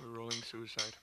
We're rolling suicide.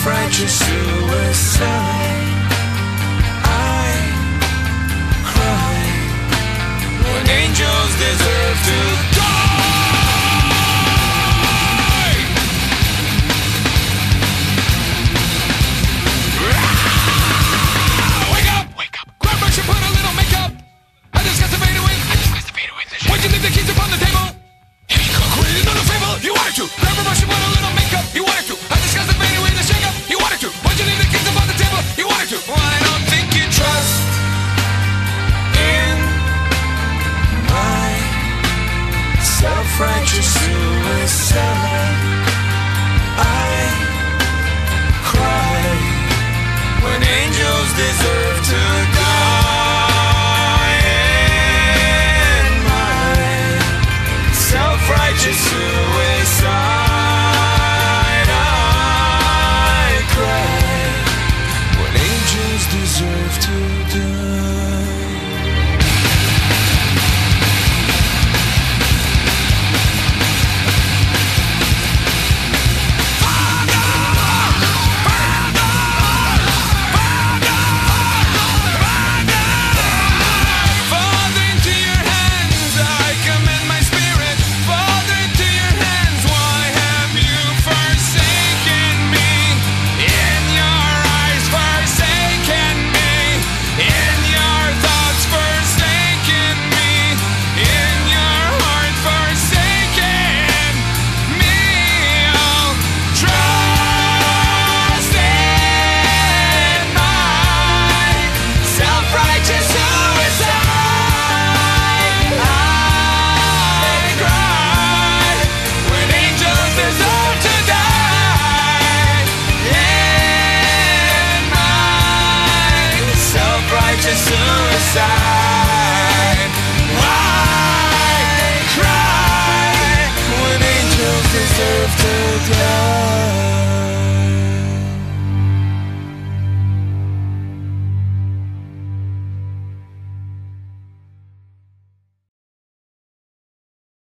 Suicide. I cry when angels deserve to die. Wake up, wake up. And put a little makeup. I fade away. I fade away. Would you leave the keys upon the table? Could create another fable, you wanted to. Grab brush and righteous suicide. I side.